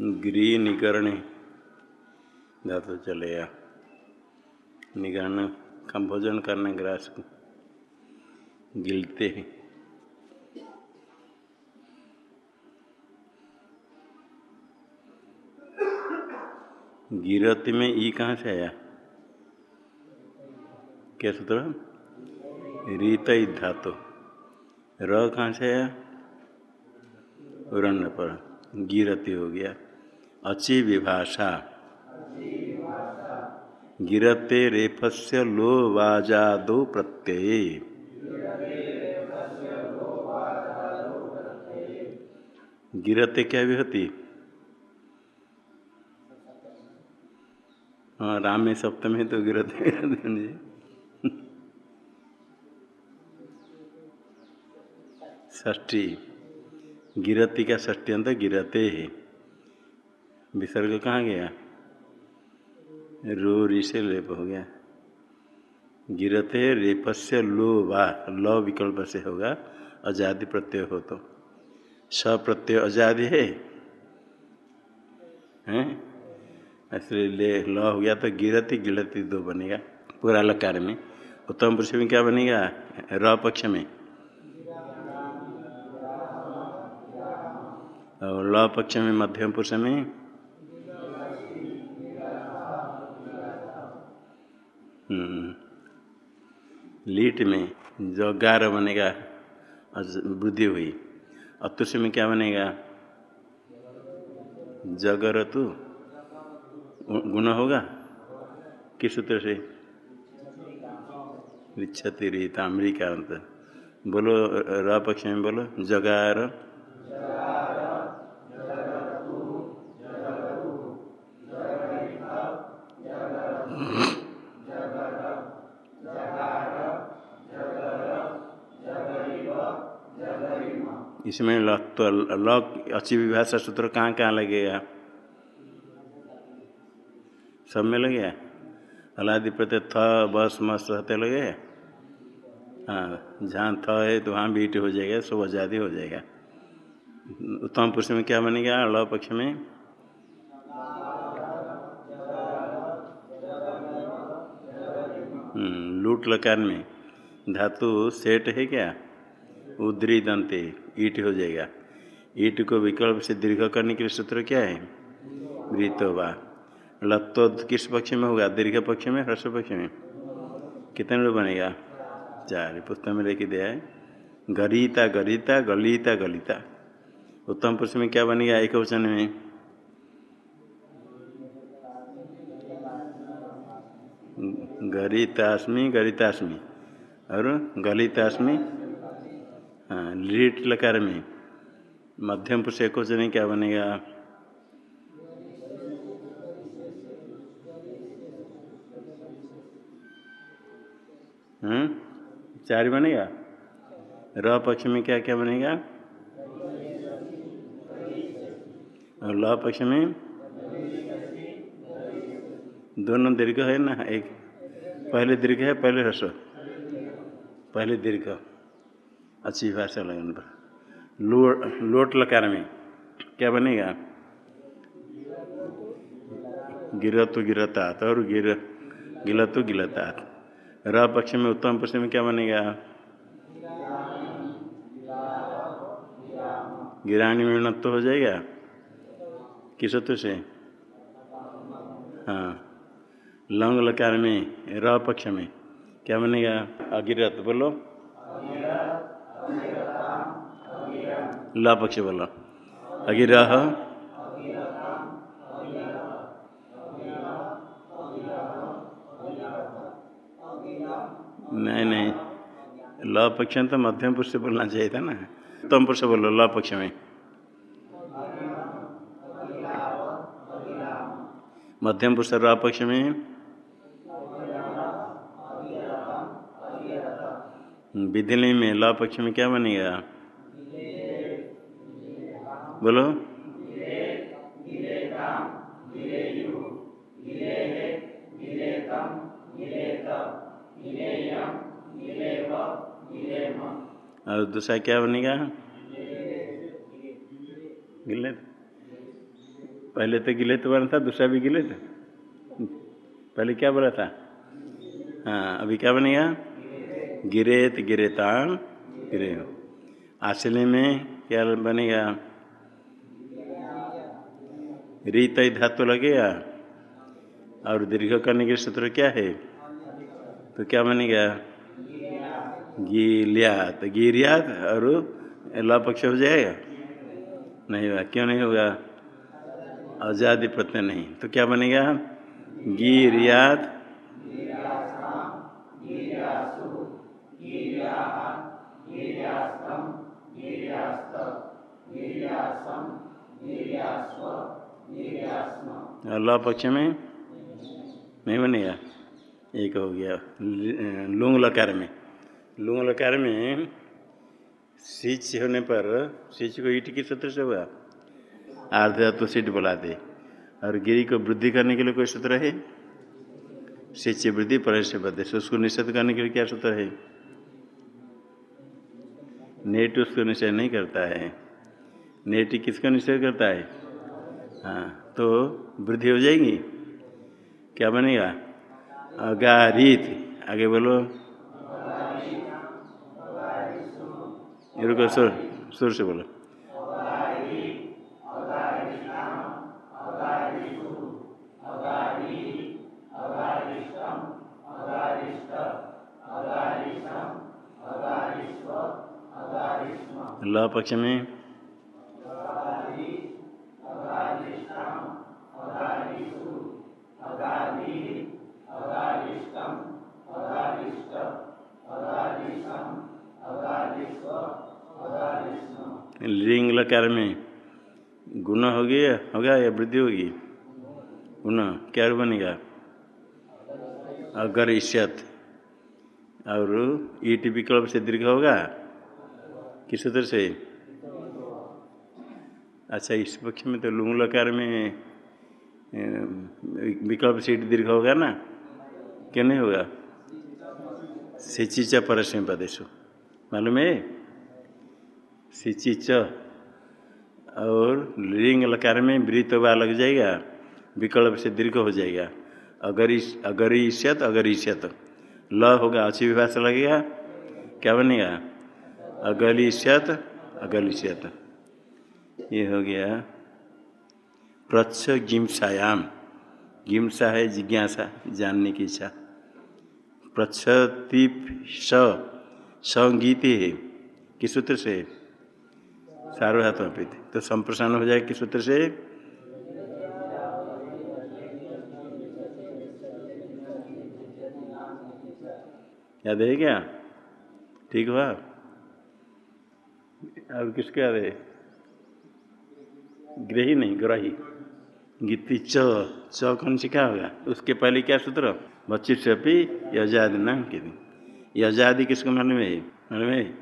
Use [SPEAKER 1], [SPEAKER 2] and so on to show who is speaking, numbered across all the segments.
[SPEAKER 1] गृह निकरण धातु चलेगा निगरण का भोजन करने ग्रास को गिलते हैं। गिरती में ई कहाँ से आया? क्या सूत्र रीत धातु र कहाँ से आया? पर। गिरती हो गया। अची विभाषा गिरते रेफस्य लो वाजादो प्रत्यय। गिरते क्या होती हाँ राम में सप्तमी तो गिरते ष्ठी गिरती का ष्टी अंत गिरते है। विसर्ग कहाँ गया? रो री से लेप हो गया। गिरते रेपस्य लो वा ल विकल्प से होगा आज़ादी प्रत्यय हो तो। स प्रत्यय आज़ादी है? हैं? ऐसे ले, ल हो गया तो गिरती गिरती दो बनेगा, पूरा लकार में। उत्तम पुरुष में क्या बनेगा? र पक्ष में। और ल पक्ष में मध्यम पुरुष में लीट में जो गार बनेगा वृद्धि हुई। अतुष में क्या बनेगा? जगरतु। गुण होगा? किस सूत्र से? रिच्छति रीता अमरीकांत बोलो र पक्ष में बोलो, जगार। इसमें ल तो ल अच्छी विभाषा सूत्र कहाँ कहाँ लगेगा सब में लगेगा अलादि प्रत्यय थ बस मस रहते लगे हाँ? जहाँ थ है तो वहाँ बीट हो जाएगा, सब आज़ादी हो जाएगा। उत्तम पुरुष में क्या बनेगा? ल पक्ष में? लूट लकार में। धातु सेट है क्या? उद्री दंते ईट हो जाएगा। ईट को विकल्प से दीर्घ करने के लिए सूत्र क्या है? वृतोवा लत्तो किस पक्ष में होगा? दीर्घ पक्ष में, ह्रस्व पक्ष में? कितने लोग बनेगा? चार। पुस्तक में लेके दिया है। गरीता गरीता, गलीता, गलिता। उत्तम पुरुष में क्या बनेगा? एक वचन में। गरितास्मी गरितास्मी। और गलितास्मी। हाँ लीट लकार में। मध्यम पुरुष एक वचन क्या बनेगा? हम्म चार बनेगा? र पक्ष में क्या क्या बनेगा? और ल पक्ष में? दोनों दीर्घ है ना, एक। पहले दीर्घ है, पहले ह्रस्व। पहले दीर्घ। अच्छी भाषा लगन पर। लोट लकार में क्या बनेगा? गिरतु गिरतात, और गिर, गिलतु गिलतात। र पक्ष में, उत्तम पक्ष में क्या बनेगा? गिरानी में उन्नत तो हो जाएगा? किस सूत्र से? हाँ। लंग लकार में र पक्ष में। क्या बनेगा? अगिरत, बोलो। ल पक्ष बोलो अगिरह नहीं नहीं। ल पक्ष में तो मध्यम पुरुष से बोलना चाहिए था ना। उत्तम पुरुष बोलो, ल पक्ष में। मध्यम पुरुष र पक्ष में। विधिली में ल पक्ष में क्या बनेगा बोलो। और दूसरा क्या बनेगा गिले पहले तो गिले तो बना था, दूसरा भी गिले था पहले क्या बोला था? हाँ अभी क्या बनेगा गिरेत गिरेताम गिरे आसले में क्या बनेगा? रीत धातु लगेगा? और दीर्घ करने के सूत्र क्या है? तो क्या बनेगा? गीलियात गिरियात और ल पक्ष हो जाएगा? नहीं होगा क्यों नहीं होगा? आज़ादी प्रत्यय नहीं। तो क्या बनेगा? गिरियात ल पक्ष में? नहीं बनेगा एक हो गया। लुंग लकार में। लुंग लकार में सिच होने पर, सिच को ईट की सूत्र से हुआ। आर्ध तो सीट बुलाते और गिरी को वृद्धि करने के लिए कोई सूत्र है? सिच वृद्धि पर से बदे उसको निषेध करने के लिए क्या सूत्र है? नेट उसको निषेध नहीं करता है। नेट किसका निषेध करता है? हाँ तो वृद्धि हो जाएगी? क्या बनेगा? अगारित। आगे बोलो। रुको सुर सुर से बोलो। ल पक्ष में लकार में गुण हो गया होगा या वृद्धि होगी? गुण क्या बनेगा? अगर ईशत और ईट विकल्प से दीर्घ होगा? किस सूत्र से? अच्छा इस पक्ष में तो लुंग लकार में विकल्प से दीर्घ होगा ना? क्यों नहीं होगा? सिचिचा परस्म पदेशु मालूम है? सिचिच और लिंग लकार में वृतवा लग जाएगा, विकल्प से दीर्घ हो जाएगा। अगर अगर ईष्यत अगर ईष्यत ल होगा, अच्छी विभाषा लगेगा, क्या बनेगा? अगल अगलिष्यत अगलिष्यत ये हो गया प्रच्छ गिमसायाम गिमसा है जिज्ञासा, जानने की इच्छा। प्रच्छतिप स, संगीत है, किस सूत्र से? सार्वधात्मित तो संप्रसारण हो जाए, किस सूत्र से? याद है क्या? ठीक हुआ? और किसके याद है? ग्रही नहीं, ग्रही। गीति च च कौन सी क्या होगा? उसके पहले क्या सूत्र? बच्ची से भी यजाद नाम के दिन। यजादि किसको मन में है? मन में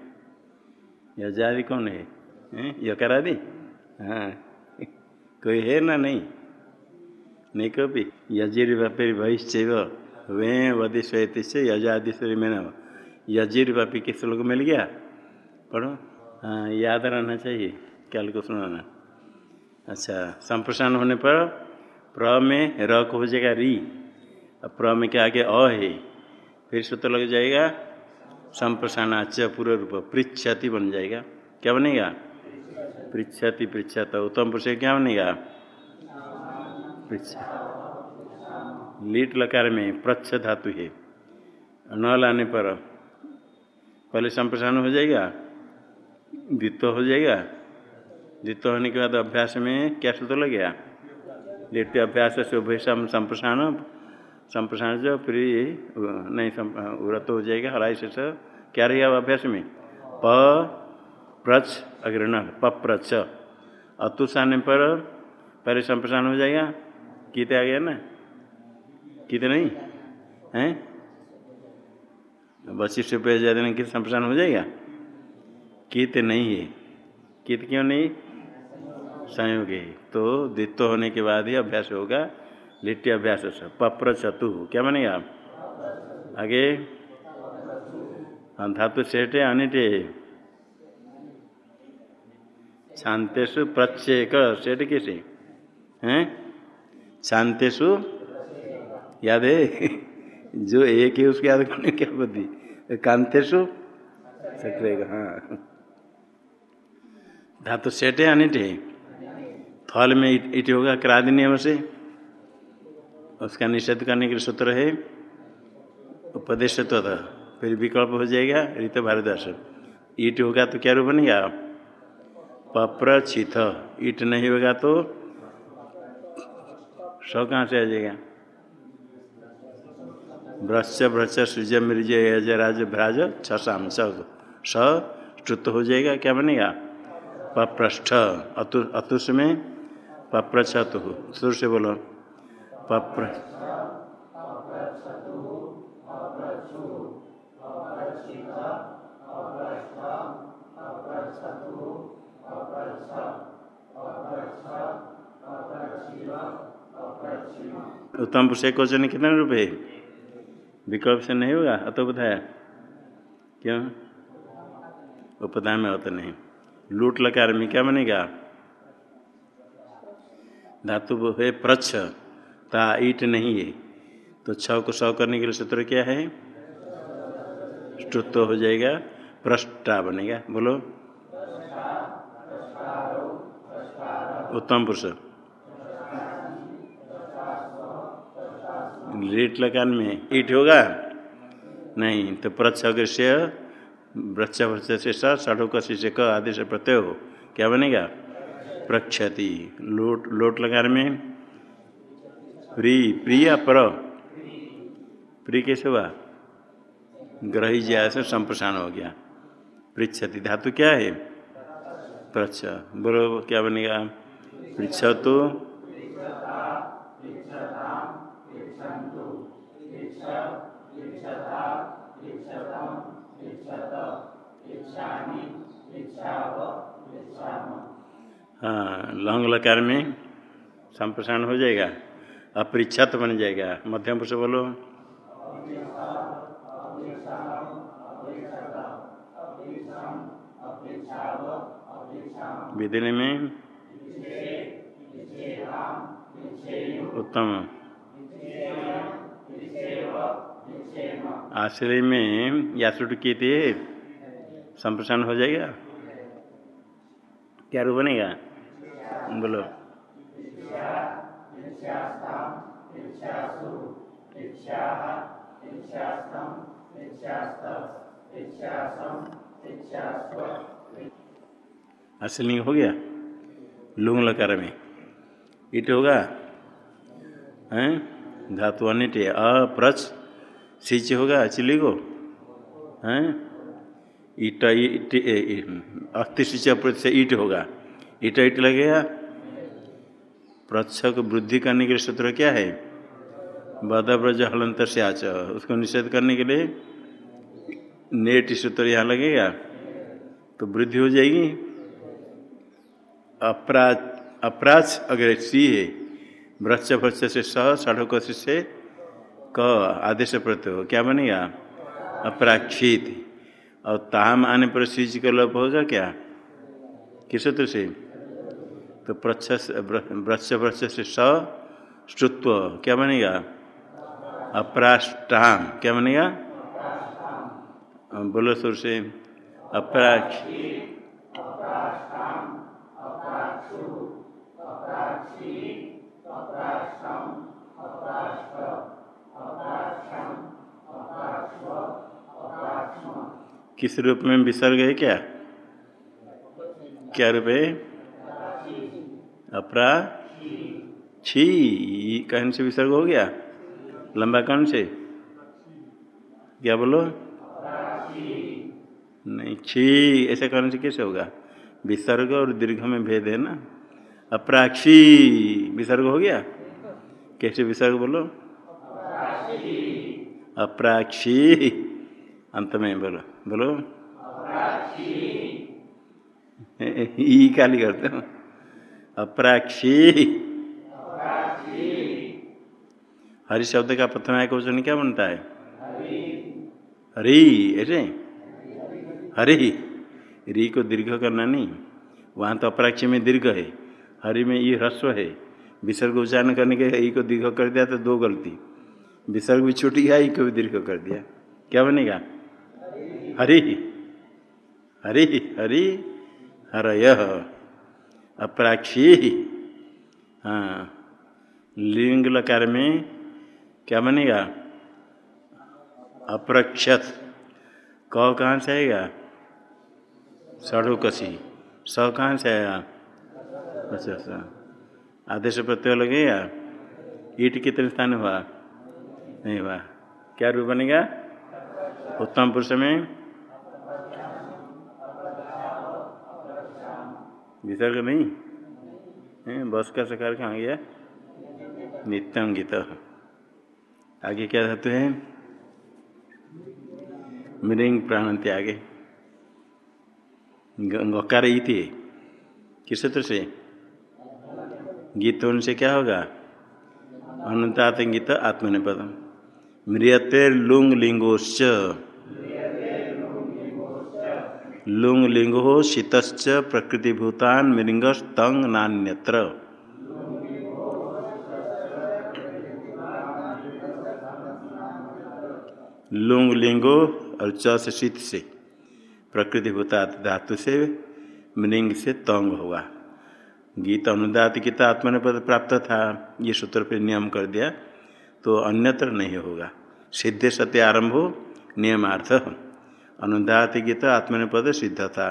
[SPEAKER 1] यजादि कौन है? यकारादि हाँ। कोई है ना नहीं? नहीं कभी यजिर व्यापी वे वधि श्वेत से यजादि से में यजिर व्यापी मिल गया? पढ़ो। हाँ याद रहना चाहिए, कल को सुनाना। अच्छा संप्रसारण होने पर प्र में र को हो जाएगा री। और प्र में क्या आगे अ है? फिर सूत्र लग जाएगा संप्रसारणाच पूर्व रूप पृछति बन जाएगा। क्या बनेगा? पृछति पृछत उत्तम पुरुष क्या बनेगा? पृछ लीट लकार में प्रच्छ धातु है। न लाने पर पहले संप्रसारण हो जाएगा? द्वित्व हो जाएगा? द्वित्व होने के बाद अभ्यास में क्या सूत्र लग गया द्वितीय अभ्यास से उभय संप्रसारण संप्रसारण जो फिर नहीं व्रत हो जाएगा, हराई से। क्या रहेगा अभ्यास में? प प्रच अग्रण पप्रच। अतुष आने पर पहले संप्रसारण हो जाएगा। कित आ गया ना? कित नहीं? हैं? वशिष्ठ पे ज़्यादा नहीं कित संप्रसारण हो जाएगा। कित नहीं है। कित क्यों नहीं? संयोग है। तो द्वित्व होने के बाद ही अभ्यास होगा। लिट्टी अभ्यास पप्र चतु क्या बनेगा? आगे? धातु सेठ है, अनिट शांतेशु प्रत्येक सेठ कैसे हैं? शांतेशु याद है? जो एक है उसकी याद करने क्या बुद्धि। कांतेशु सक्रिय हाँ। धातु सेट है अनिट है थल में इट होगा क्रादि नियम से उसका निषेध करने के लिए सूत्र है। उपदेश तो था फिर विकल्प हो जाएगा, ऋत भारदास। ईट होगा तो क्या रूप बनेगा? पप्र छिथ ईट नहीं होगा तो सौ कहाँ से आ जाएगा? भ्रश्च भ्रश्च सृज मृज यज राज भ्राज छाम स। श्रुत हो जाएगा, क्या बनेगा? पप्रष्ठ अतु अतुष में पप्रछतु। सुर से बोलो। पप्र उत्तम पुरुष एक क्वेश्चन कितने रुपए विकल्प से नहीं होगा? अतो बताया क्यों? उपदा में होता नहीं। लूट लकार में क्या बनेगा? धातु है प्रच्छ, ता ईट नहीं है। तो छ को सौ करने के लिए सूत्र क्या है? स्तुत्व हो जाएगा, प्रष्टा बनेगा। बोलो। उत्तम पुरुष। लेट लगान में ईट होगा? नहीं तो प्रच्छग्रस्य वृक्ष वृक्ष से का से क आदि से प्रत्यय हो। क्या बनेगा? प्रक्षति। लोट लोट लगाने में? प्री प्रिय पर? प्री कैसे हुआ? ग्रही ज्या से संप्रसारण हो गया। पृछति धातु क्या है? प्रच्छ। बोलो क्या बनेगा? पृछ तो हाँ लंग लकार में संप्रसारण हो जाएगा, अपरिच्छत बन जाएगा। मध्यम पुरुष बोलो। विदिन में उत्तम। आश्रय में यासुट की थे। संप्रसारण हो जाएगा? क्या रूप बनेगा? बोलो। असलिंग हो गया? लुंग लकार में। इट होगा? हैं? धातु अनिट अप्रच सिंच होगा? चिली को? हैं? ईट ईट अस्थि सिंच से ईट होगा। ईट ईट लगेगा? प्रच्छ को वृद्धि करने के लिए सूत्र क्या है? बदब्रज हलंतर से आच। उसको निषेध करने के लिए नेट सूत्र यहाँ लगेगा। तो वृद्धि हो जाएगी। अपराध अपराध अगर सी है वृक्ष वृक्ष से स सड़क से क आदेश प्रत्यय क्या बनेगा? अपराक्षित। और ताम आने पर सीज का लोप होगा क्या? किस सूत्र से? तो प्रक्ष वृक्ष से स, श्रुत्व, क्या बनेगा? अपराष्टाम, क्या बनेगा? बोलो सुर से, अपराक्ष। किस रूप में विसर्ग है क्या? क्या रूप है? अपरा छी। कहन से विसर्ग हो गया? लंबा कौन से? क्या बोलो? नहीं, छी। ऐसे करने से कैसे होगा? विसर्ग और दीर्घ में भेद है ना? अपराक्षी। विसर्ग हो गया? कैसे विसर्ग बोलो? अप्राक्षी। अंत में बोलो बोलो। ई काली करते हो? अप्राक्षी। हरि शब्द का प्रथम एक वचन क्या बनता है? हरि। ऐसे? हरि। री को दीर्घ करना नहीं। वहाँ तो अपराक्षी में दीर्घ है। हरि में ये ह्रस्व है। विसर्ग उच्चारण करने के ई को दीर्घ कर दिया तो दो गलती। विसर्ग भी छूट गया, ई को भी दीर्घ कर दिया। क्या बनेगा? हरि हरि हरि, हरय, अपराक्षी। हाँ लिंग लकार में क्या बनेगा? अप्रक्षत। क कहाँ से आएगा? कसी स कहाँ से आएगा अच्छा अच्छा। आदेश प्रत्यय लगेगा ईट कितने स्थान हुआ? नहीं हुआ। क्या रूप बनेगा? उत्तम पुरुष में विसर्ग नहीं है। बस का सकार कहाँ गया? नित्यम गीत। आगे क्या धातु है? मृंग प्राण त्यागे गकार किस सूत्र से? गीत से क्या होगा? अनंतात गीत आत्मनिपदम म्रियते लुंग लिंगोश्च। लुंग लिंगो शीतश्च प्रकृतिभूतान मृंगस्तंग नान्यत्र। लुंग लिंगो और च से शीत से धातु से मृंग से तंग होगा गीत अनुदात गीता आत्मनिपद प्राप्त था, ये सूत्र पर नियम कर दिया तो अन्यत्र नहीं होगा। सिद्धे सत्य आरंभ हो। नियमार्थ अनुदात गीता, आत्मनिपद सिद्ध था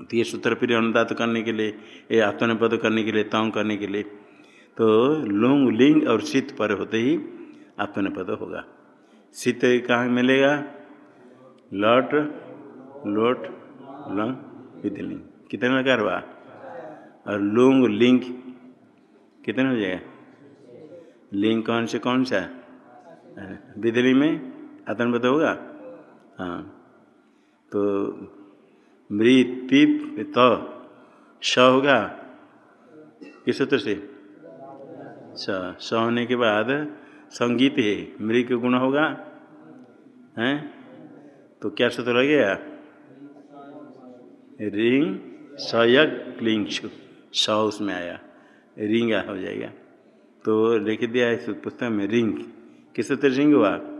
[SPEAKER 1] तो ये सूत्र फिर अनुदात करने के लिए, ये आत्मनिपद करने के लिए, तंग करने के लिए तो लुंग, लिंग और शीत पर होते ही आत्मनिपद होगा। शीत कहाँ मिलेगा? लट, लोट, लंग विधिलिंग कितने लगा हुआ? और लुंग, लिंग, कितने हो जाएगा? लिंग कौन से, कौन सा? विधि में आत्मनिपद होगा? हाँ। तो मृत तो स होगा? किस सूत्र से? स होने के बाद संगीत है, मृग गुण होगा? हैं? तो क्या सूत्र लगेगा रिंग, सयक लिंग स उसमें आया। रिंग हो जाएगा। तो लिख दिया इस पुस्तक में रिंग। किस सूत्र रिंग हुआ?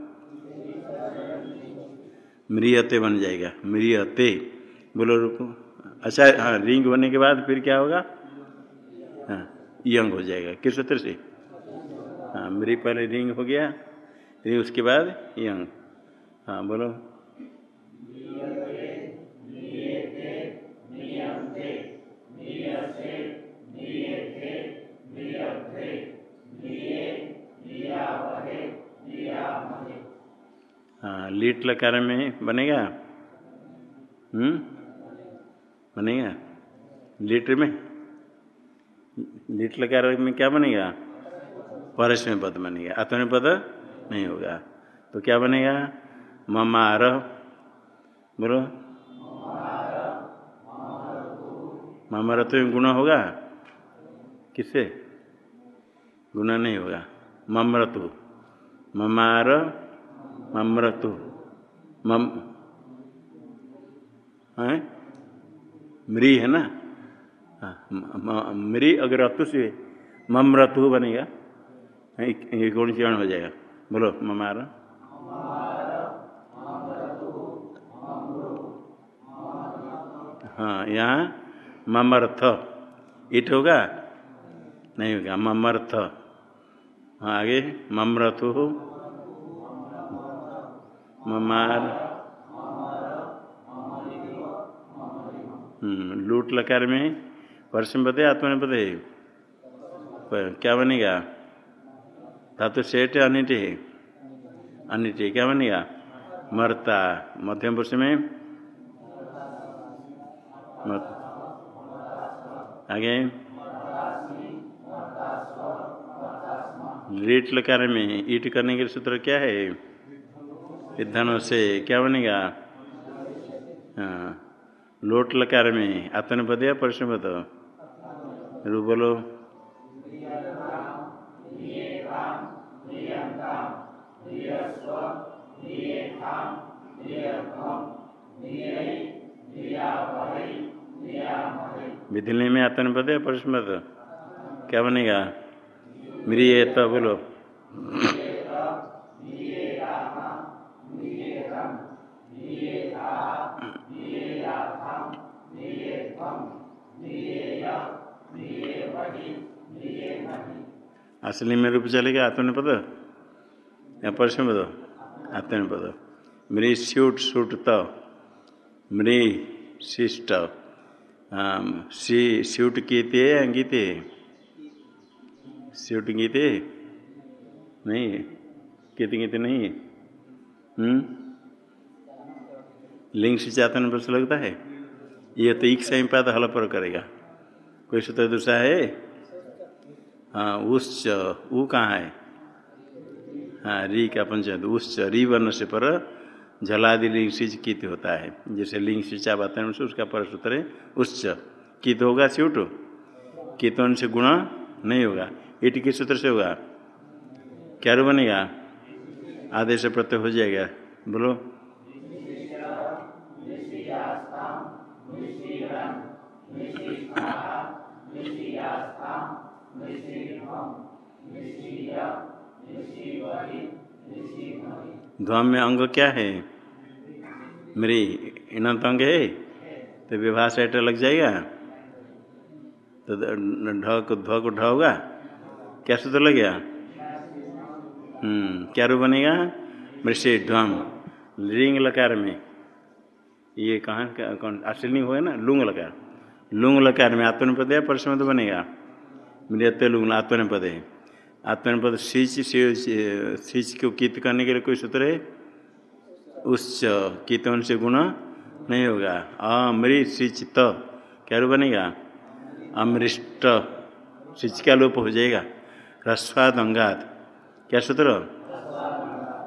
[SPEAKER 1] मृियते बन जाएगा। मृियते। बोलो रुको। अच्छा हाँ रिंग होने के बाद फिर क्या होगा? हाँ यंग हो जाएगा। किस सूत्र से? हाँ मृ पहले रिंग हो गया रिंग उसके बाद यंग। हाँ बोलो। लीट लकार में बनेगा? हम्म? बनेगा? लीट में? लीट लकार में क्या बनेगा? परस में पद बनेगा। आत्म पद नहीं होगा। तो क्या बनेगा? ममार। बोलो। ममारत्व में गुण होगा? किससे? गुना नहीं होगा। ममरतु ममार ममरतु मम। है? मृ है ना? मृ अगर अतु से ममरतु बनेगा ये कौन चरण हो जाएगा। बोलो ममार हाँ यहाँ ममर्थ इट होगा? नहीं होगा ममर्थ हाँ आगे ममरथु ममार। लूट लकार में। परसम पदे आत्मा पदे क्या बनेगा? धातु सेठ अनिट है अनिट है क्या बनेगा? मरता। मध्यम पुरुष में? मत आगे। लीट लकार में, ईट करने के सूत्र क्या है? विधानों से क्या बनेगा? हाँ लोट लकार में आत्मनिपद या परसपद रू बोलो। विधिलय में आत्मनिपद या परसपद क्या बनेगा? मृिय तो बोलो। असली में रूप चलेगा आत्मनिपद या परसम पद आत्मनिपद मृ स्यूट सूट त मृ शिष्ट स्यूट गीते अंगीते स्यूट गीते नहीं गीते गीते नहीं हम्म? लिंग से चातन पर लगता है? ये तो एक सही पाद हल पर करेगा। कोई सूत्र दूसरा है? हाँ उच्च ऊ कहाँ है? हाँ री का पंचायत उच्च री वर्ण से पर जलादि लिंग सिज कित होता है। जैसे लिंग सिंचा बात है उसका पर सूत्र है उच्च कित होगा स्यूट कितवन से गुणा नहीं होगा। इट किस सूत्र से होगा? क्या बनेगा? आदेश प्रत्यय हो जाएगा। बोलो। ध्वम में अंग क्या है? मेरी इनंत अंग है? तो विवाह सेट लग जाएगा। तो ढ को ध्व को ढ होगा क्या सूत्र लग गया? हम्म क्या रूप बनेगा? मृषि ध्वम, लिंग लकार में। ये कहाँ कौन अश्लिंग हो ना? लुंग लकार। लुंग लकार में आत्मनिपद है परसम तो बनेगा। मृत्य लुंग आत्मनिपद है आत्मनिपद सिच सिच को कित करने के लिए कोई सूत्र है? उच्च कितवन से गुण नहीं होगा। अमृत सिच त, क्या रूप बनेगा? अमृष्ट सिच का लोप हो जाएगा। रस्वाद अंगात, क्या सूत्र?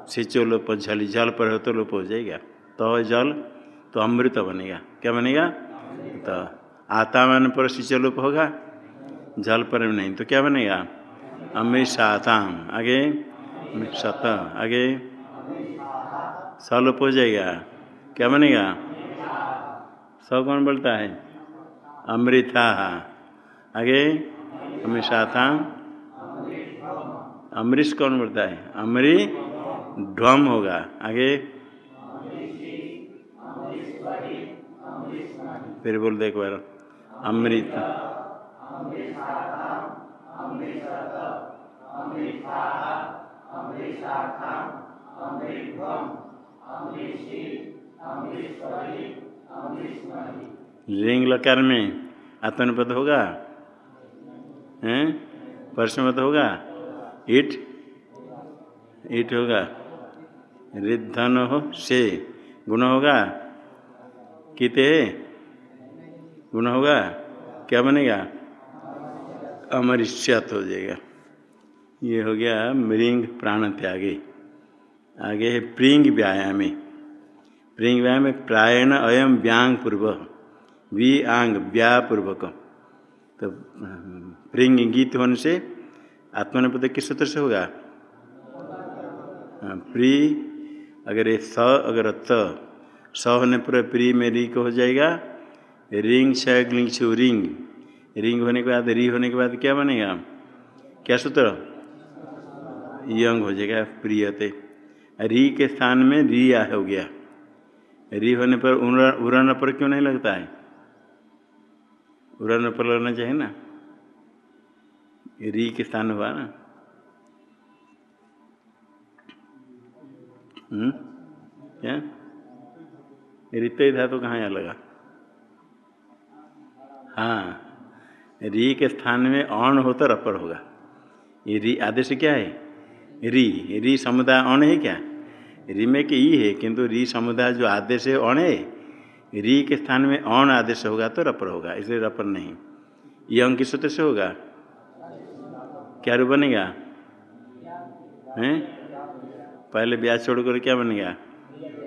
[SPEAKER 1] सिचो लोप झल जल पर हो तो लोप हो जाएगा। तो जल तो अमृत बनेगा। क्या बनेगा? तो। आता मन पर सिचो लोप होगा, जल पर नहीं। तो क्या बनेगा? अमृषाताम। आगे? सत आगे? सलोप हो जाएगा। क्या बनेगा? स कौन बोलता है? अमृता। आगे? अमृषाताम। अमरीश कौन बोलता है? अमरी ध्वम होगा। आगे? फिर बोल दे एक बार। अमृत। लिंग लकार में आत्मनिपद होगा? हैं? परसमत होगा? ईट? ईट होगा। रिद्धन हो, से। गुण होगा? किते? गुण होगा? क्या बनेगा? अमरिष्यत हो जाएगा। ये हो गया मृंग प्राण त्यागे। आगे है प्रिंग व्यायाम। प्रिंग व्यायाम में प्रायण अयम व्यांग पूर्व वी आंग व्यापूर्वक। तो प्रिंग गीत होने से आत्मनिपद किस सूत्र से होगा? प्री, अगर ये स, अगर त, स होने पर प्री में री हो जाएगा। रिंग शलिंग छु रिंग। रिंग होने के बाद री होने के बाद क्या बनेगा? क्या सूत्र? यंग हो जाएगा, प्रियते। री के स्थान में री आ हो गया। री होने पर उड़न पर क्यों नहीं लगता है? उड़न पर लगना चाहिए ना। री के स्थान हुआ ना। हम्म? क्या? रित धातु तो कहाँ यहाँ लगा? हाँ री के स्थान में अण हो तो रपर होगा। ये री आदेश क्या है? री री समुदाय अण है क्या? री में के ई है, किंतु री समुदाय जो आदेश है अण है, री के स्थान में अण आदेश होगा तो रपर होगा, इसलिए रपर नहीं। ये अंक सूत्र से होगा? क्या रूप बनेगा? हैं? पहले ब्याज छोड़ कर क्या बनेगा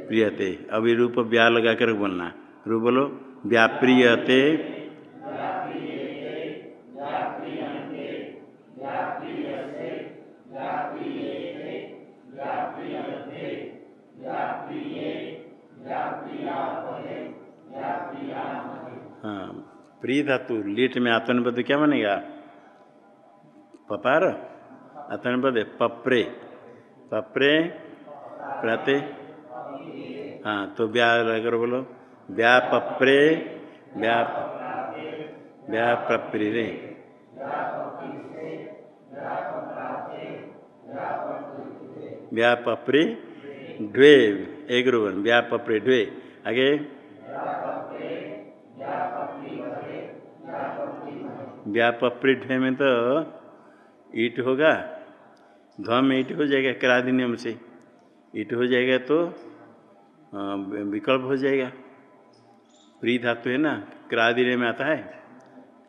[SPEAKER 1] प्रियते। अभी रूप ब्याह लगा कर बोलना। रूप बोलो व्याप्रियते प्रिय धातु लीट में आत्मनिबद्ध क्या बनेगा? पपार? अतन पद पप्रे। पप्रे, प्रते। हाँ तो ब्या अगर बोलो पप्री रे। ब्या पप्री, ढ्वे, एक रूपन, ब्या पप्रे, ढ्वे। आगे? व्यापरी ढ्वे में तो ईट होगा ध्व में ईट हो जाएगा क्रादि नियम से। ईट हो जाएगा तो विकल्प हो जाएगा। प्री धातु है ना क्रादि में आता है?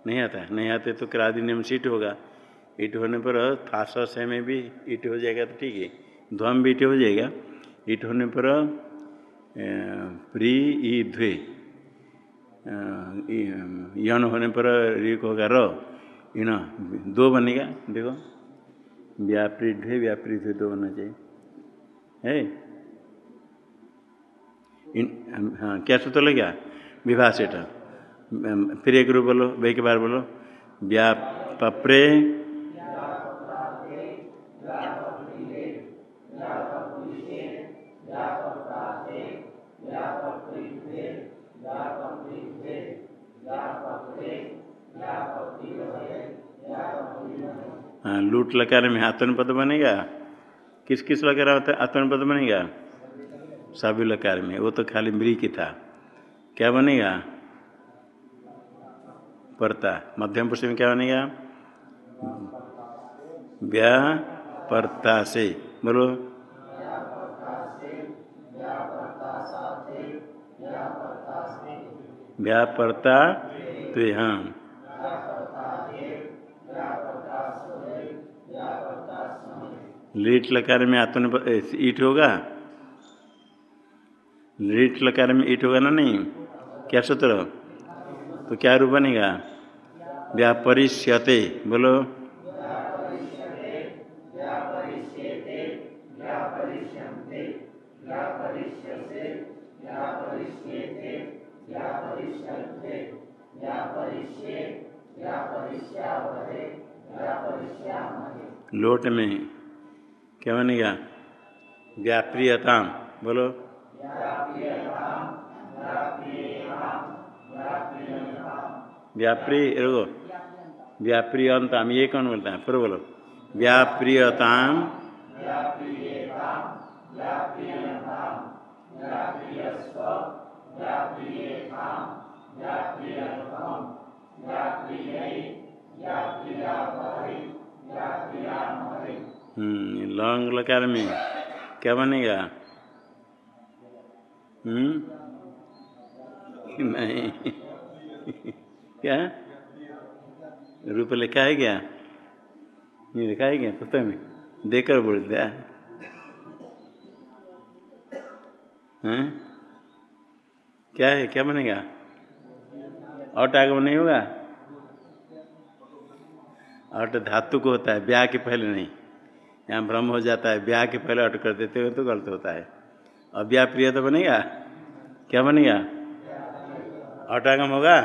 [SPEAKER 1] नहीं आता है। नहीं आते तो क्रादि नियम से ईट होगा। ईट होने पर थास से में भी ईट हो जाएगा तो ठीक है। ध्वम भी ईट हो जाएगा। ईट होने पर प्री, ई ध्वे यन होने पर रिक होगा र। इन दो बनेगा, देखो। व्यापृ ढे व्यापृ ढे दो बनना चाहिए। है? इन हाँ क्या सूत्र लग गया? विवाह फिर एक रूप बोलो एक बार बोलो। हाँ लूट लकार में आत्मन पद बनेगा? किस किस लकार आत्मन पद बनेगा? सभी लकार में। वो तो खाली मृ की था। क्या बनेगा? परता। मध्यम पुरुष में क्या बनेगा? व्या, परता से। बोलो। व्यापरता लीट लकार में आत्म ईट होगा? लीट लकार में ईट होगा ना नहीं? क्या सूत्र? तो क्या रूप बनेगा? व्यापरिष्यते, बोलो। लोट में, क्या बनेगा? व्याप्रियता बोलो। व्याप्री रुको व्याप्रियताम, ये कौन बोलता है? फिर बोलो। व्याप्रियताम। हम्म लौंग लकार में। क्या बनेगा? हम्म? नहीं। क्या? रूप लिखा है क्या? ये लिखा है क्या? पुस्तक में? देकर बोल दिया। क्या है? क्या बनेगा? अट आगम नहीं होगा? अट धातु को होता है ब्याह के पहले नहीं। यहाँ भ्रम हो जाता है ब्याह के पहले अट कर देते हो तो गलत होता है। अव्याह प्रिय तो बनेगा? क्या बनेगा? अटागम होगा?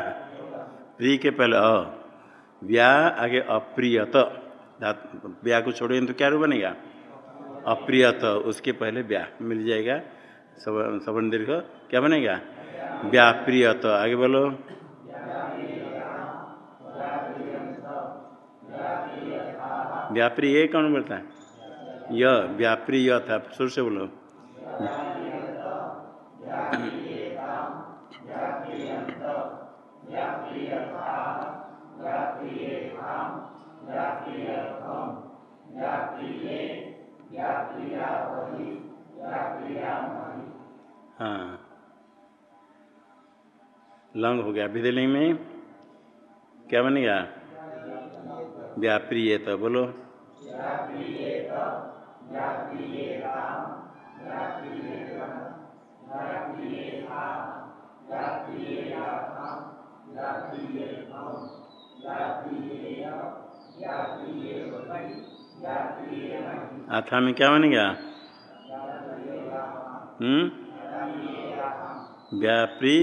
[SPEAKER 1] प्रिय के पहले, अ। व्याह आगे अप्रियत। ब्याह को छोड़ेंगे तो क्या रूप बनेगा? अप्रियत। उसके पहले ब्याह मिल जाएगा। सवर्ण दीर्घ, क्या बनेगा? व्याप्रियत आगे बोलो। व्याप्री ये कौन बोलता है? य, व्याप्री यह था सुर से बोलो। हाँ। लंग हो गया। विधिलिंग में क्या बनेगा व्याप्रिय तो बोलो। आथा में क्या बनेगा हम्म? व्याप्री।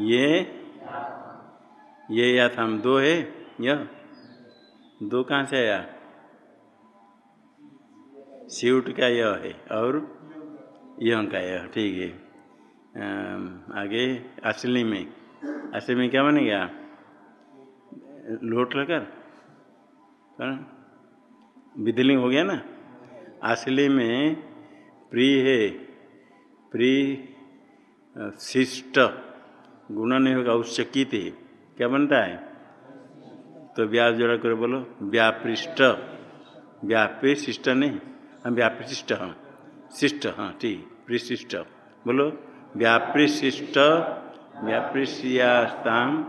[SPEAKER 1] ये। ये या था? दो है? यह दो कहाँ से आया? सीउट का यह है, और यह का यह, ठीक है। आगे, असली में। असली में क्या बनेगा? लोट लकर? विधिलिंग हो गया ना? असली में प्री है, प्री शिष्ट। गुण नहीं होगा उच्चकित है। क्या बनता है? तो व्याप जोड़ा कर बोलो व्यापृष्ट व्यापी शिष्ट नहीं हम व्यापृष्ट हाँ। शिष्ट हाँ ठीक प्रिशिष्ट बोलो व्यापृशिष्ट व्यापृष्यास्ताम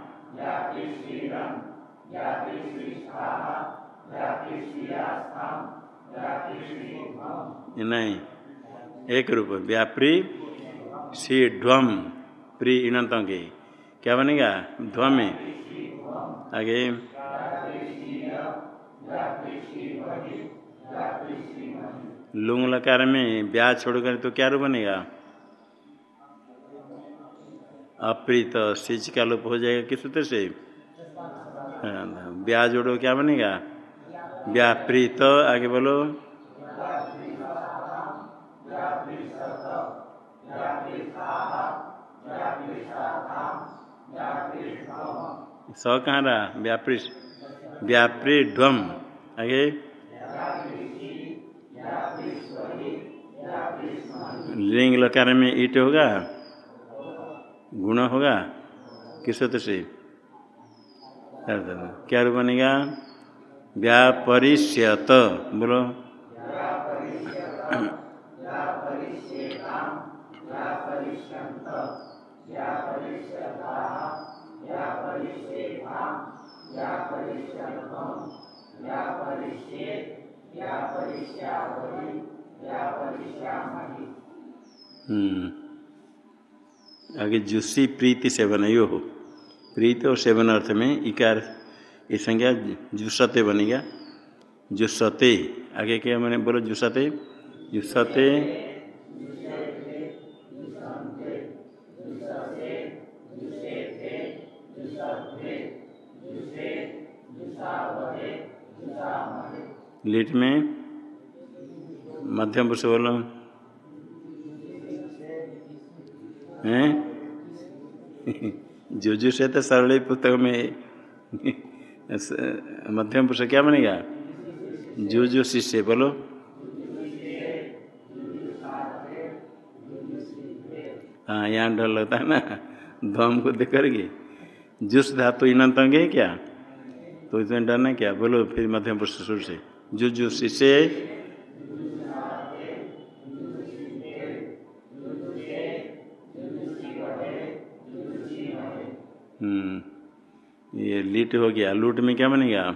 [SPEAKER 1] नहीं एक रूप व्यापरी सी ध्वम प्री के। क्या बनेगा? ध्वम। आगे। लुंग लकार में ब्याज छोड़कर तो क्या रूप बनेगा? अप्रीत सिच का लोप हो जाएगा किस सूत्र से? ब्याज जोड़ो क्या बनेगा? व्यापृत आगे बोलो। स कहाँ रहा? व्यापृ व्यापृ ध्वम आगे। लिंग लकार में ईट होगा, गुण होगा, किस से? क्या रूप बनेगा? व्यापरिष्यत, बोलो। आगे जुस्सी प्रीति सेवन, यो हो। प्रीति और सेवन अर्थ में इकार, ये संज्ञा जुसते बनेगा जुसते आगे क्या मैंने बोलो? जुसते जुसते लिट में मध्यम पुरुष बोलो हैं। जुजु से तो सरल पुस्तक में मध्यम पुरुष क्या बनेगा? जुजु शिष्य, बोलो। हाँ यहाँ डर लगता है ना। धम को देख करके। जुस धातु इन तंगे क्या? तो इसमें डरना क्या? बोलो, फिर मध्यम पुरुष सुर से। जुजु शिष्य ये लीट हो गया। लूट में क्या बनेगा?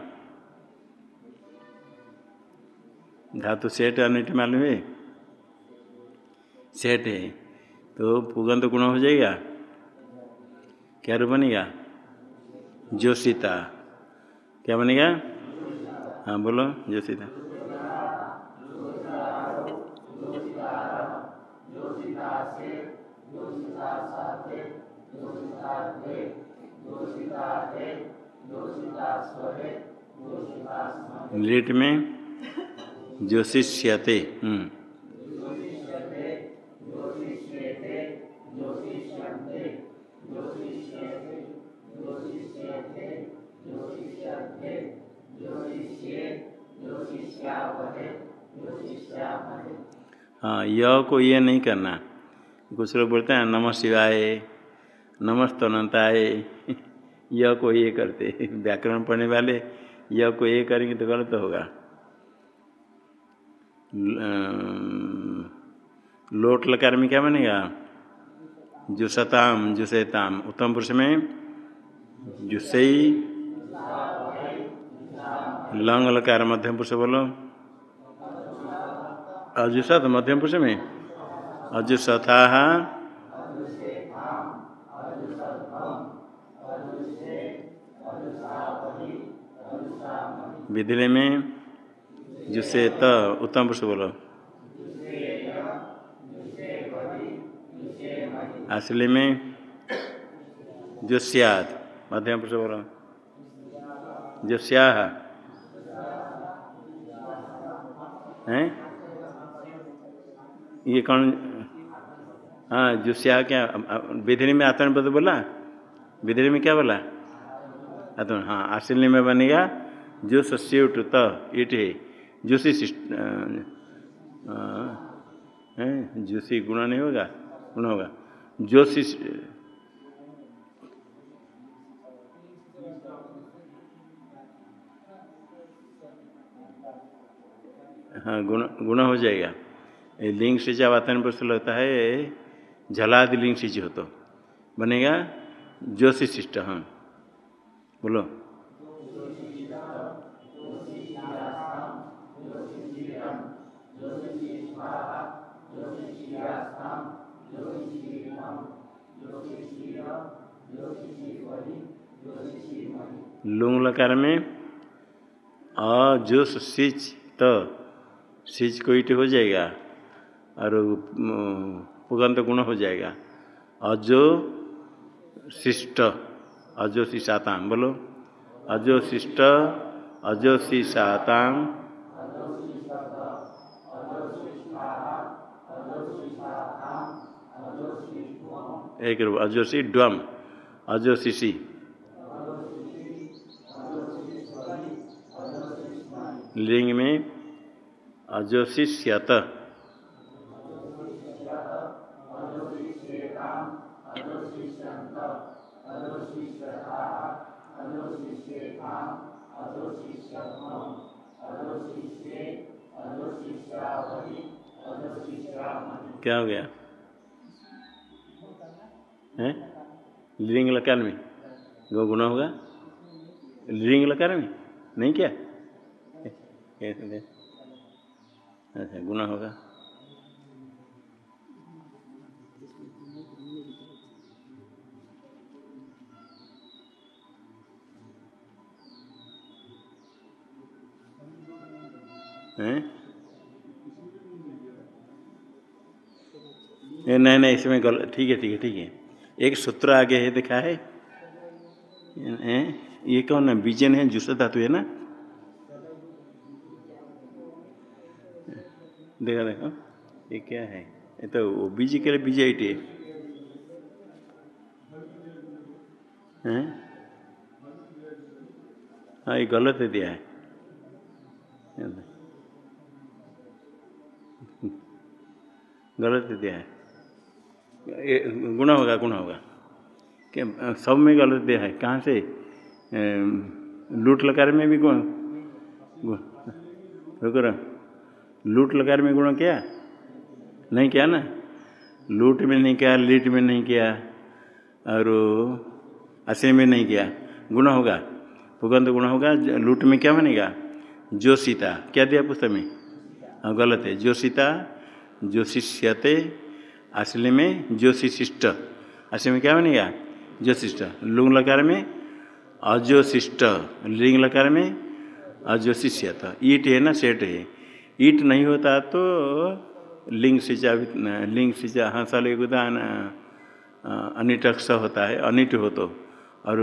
[SPEAKER 1] धातु सेठ अनिट मालूम है? सेठ है। तो पुगंत गुण हो जाएगा। क्या रूप बनेगा? जोशिता। क्या बनेगा? हाँ बोलो, जोशिता। लिट में ज्योतिष्यते हम्म। हाँ यह को ये नहीं करना। कुछ लोग बोलते हैं, नमः शिवाय, नमस्त नमस्तनताय यह को ये करते, व्याकरण पढ़ने वाले, यह को ये करेंगे तो गलत होगा। लोट लकार में क्या बनेगा? जुसताम, जुसेताम। उत्तम पुरुष में जुसई लंग लकार मध्यम पुरुष बोलो। अजुसत मध्यम पुरुष में अजुसथा विधिले में जुसे त उत्तम पुरुष बोलो। असली में जुस्याद, मध्यम पुरुष बोलो। जुस्या हैं? ये कौन? हाँ जो क्या? विधि में आत्मपद बोला? विधि में क्या बोला? हाँ आश्चर्य में बनेगा। जो सस्य उठ त इट है है, जोशी गुणा नहीं होगा, गुण होगा। जोशी हाँ गुण गुण हो जाएगा। लिंग से जब वातावरण प्रश्न लगता है झलादि लिंग सिंच हो तो बनेगा जोशी शिष्ट हाँ। बोलो। लुंग लकार में अजोस सिच त, सिच को ईट हो जाएगा और पुगंत गुण हो जाएगा। अजो शिष्ट अजो शिषाताम बोलो। अजो शिष्ट अजो शिषाताम एक अजोशी ड्वम अजोशिषी लिंग में अजोशिष्यत। क्या हो गया? है? लिंग लकार में गो गुना होगा? लिंग लकार में नहीं क्या? अच्छा गुना होगा। नहीं नहीं, इसमें गलत ठीक है ठीक है ठीक है। एक सूत्र आगे है, दिखा है? ये कौन है? बीजन है जुस धातु है ना? देखा, देखो। ये क्या है? ये तो वो बीज के लिए बीज है। हैं? हाँ ये गलत है दिया है। गलत दिया है। गुण होगा गुण होगा। क्या, सब में गलत दिया है? कहाँ से? लूट लकार में भी गुण। रुको। लूट लकार में गुण क्या? नहीं क्या ना? लूट में नहीं किया, लीट में नहीं किया, और असे में नहीं किया। गुण होगा। पुगंध गुण होगा। लूट में क्या बनेगा? जो सीता क्या दिया पुस्तक में? हाँ गलत है। जो सीता जो शिष्यते असली में ज्योशिष्ट असली में क्या बनेगा? ज्योशिष्ट लुंग लकार में अज्योशिष्ट लिंग लकार में अज्योशिष्यत ईट है ना, सेट है। ईट नहीं होता तो लिंग सिंचा लिंग सिंचा हंसल उदाहरण अनिटक्ष होता है, अनिट हो तो। और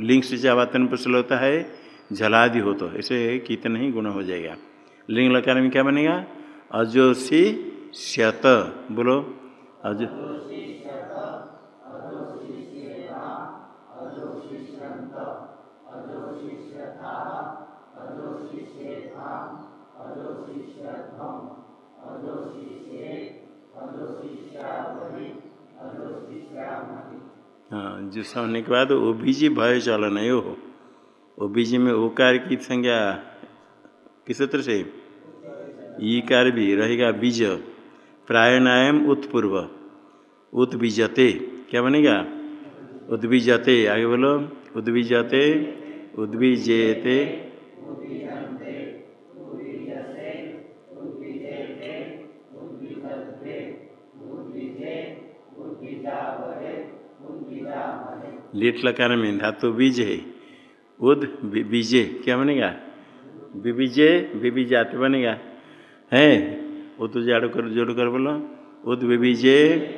[SPEAKER 1] लिंग सिंचा वातन प्रसल होता है झलादि हो तो। ऐसे कितने ही गुण हो जाएगा। लिंग लकार में क्या बनेगा? अजोशी श्यत, बोलो। अज हाँ जिस होने के बाद ओबीजी भय चलन हो। ओबीजी में ओकार की संज्ञा किस सूत्र से? ईकार भी रहेगा बीज। प्रायणायाम उत्पूर्व। उद्बीजते क्या बनेगा? उद्बीजते आगे बोलो। उद्बीजते उद्बीजेते लेट लकार में धातु बीज है उद बीजे, क्या बनेगा? बीबीजे बीबीजाते बनेगा। है? वो तो जाड़ कर, जोड़ कर बोलो। उद बीजे,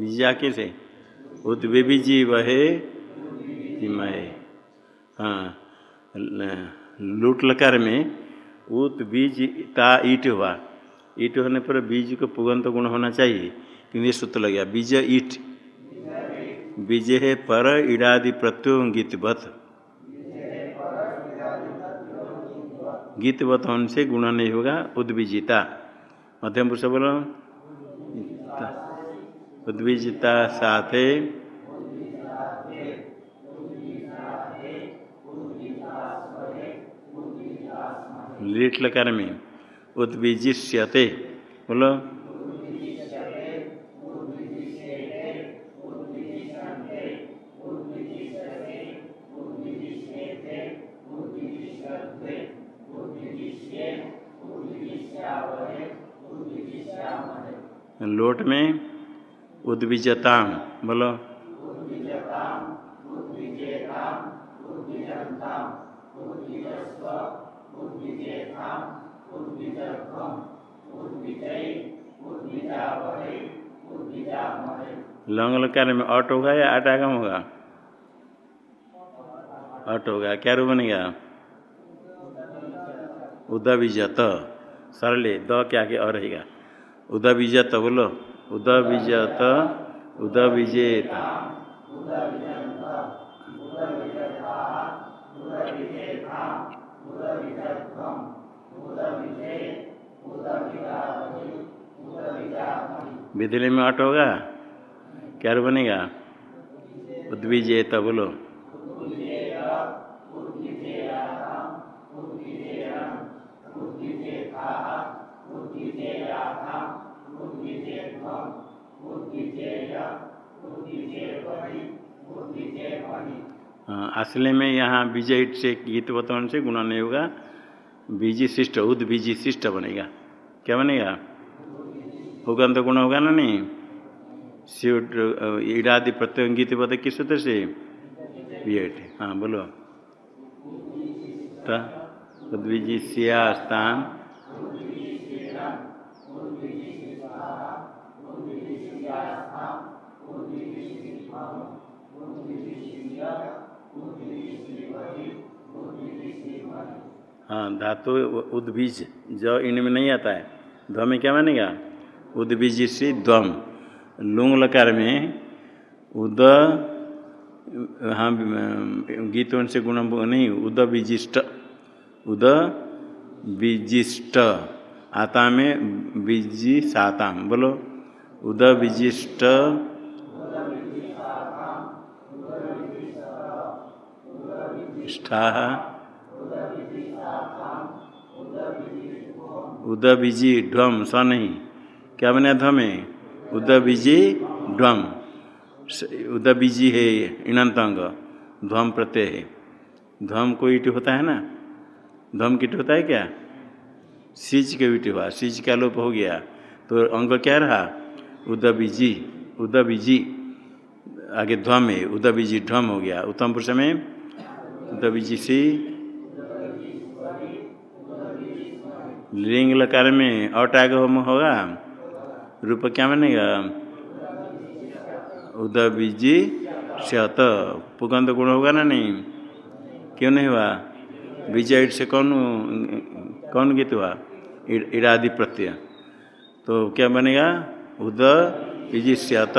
[SPEAKER 1] बीजा कैसे? उद्विबीजी वहे महे हाँ। लूट लकार में उत बीज, ता, ईट हुआ। ईट होने पर बीज को पुगंत गुण होना चाहिए, क्योंकि ये सूत्र लग गया। बीज, ईट। बीज है पर, इड़ादि प्रत्यो गीतवत होने से गुण नहीं होगा, उद्विजिता। मध्यम पुरुष बोलो। उद्विजिता साथे लीट लकार में उद्विजिष्यते बोलो। लोट में उद्विजताम बोलो। लंग लकार में अट होगा या आट आगम होगा? अट होगा। क्या रूप बनेगा? उदा बीजत सरले, द के और रहेगा। उदा बीजत बोलो। उदा बीजत उदा बीजेत विधि में अट होगा? क्या बनेगा? उद्विजेत बोलो हाँ असले में यहाँ विजय से गीत बतवन से गुणा नहीं होगा। बीजी शिष्ट उद बीजी शिष्ट बनेगा। क्या बनेगा? होगा तो गुण होगा ना नहीं? स्यूट इरादि प्रत्यय गीत बता किस सूत्र से? हाँ बोलो। स्थान। हाँ धातु उद्बीज जो इनमें नहीं आता है। ध्व में क्या मानेगा उद्बीज से द्वम लुंग लकार में उद हाँ गीतों से गुण नहीं उद विजिष्ट उद विजिष्ट आता में बीजी साताम बोलो उद विजिष्ट उद बीजी ढ्वम स नहीं क्या बने ध्व उद बीजी ढ्वम उद बीजी है इणंत अंग ध्वम प्रत्यय है। ध्वम को ईट होता है ना? ध्वम कीट होता है क्या? सीज के ईट हुआ, सीज का लोप हो गया। तो अंग क्या रहा? उद बीजी उद बीजी आगे ध्वम है उद बीजी ढ्वम हो गया। उत्तम पुरुष में? उद बीजी सी। लिंग लकार में, अटाग होम होगा। रूप क्या बनेगा उद बीजी शत। पुगंध गुण होगा ना नहीं? क्यों नहीं हुआ? विजय से कौन कौन गीत हुआ? इरादि प्रत्यय तो क्या बनेगा उद बीजी शत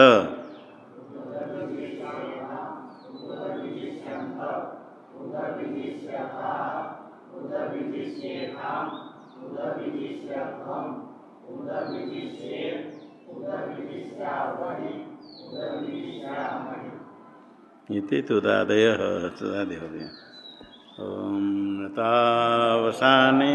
[SPEAKER 1] इति तुदादय तुदादय हो गया ओम नतावसाने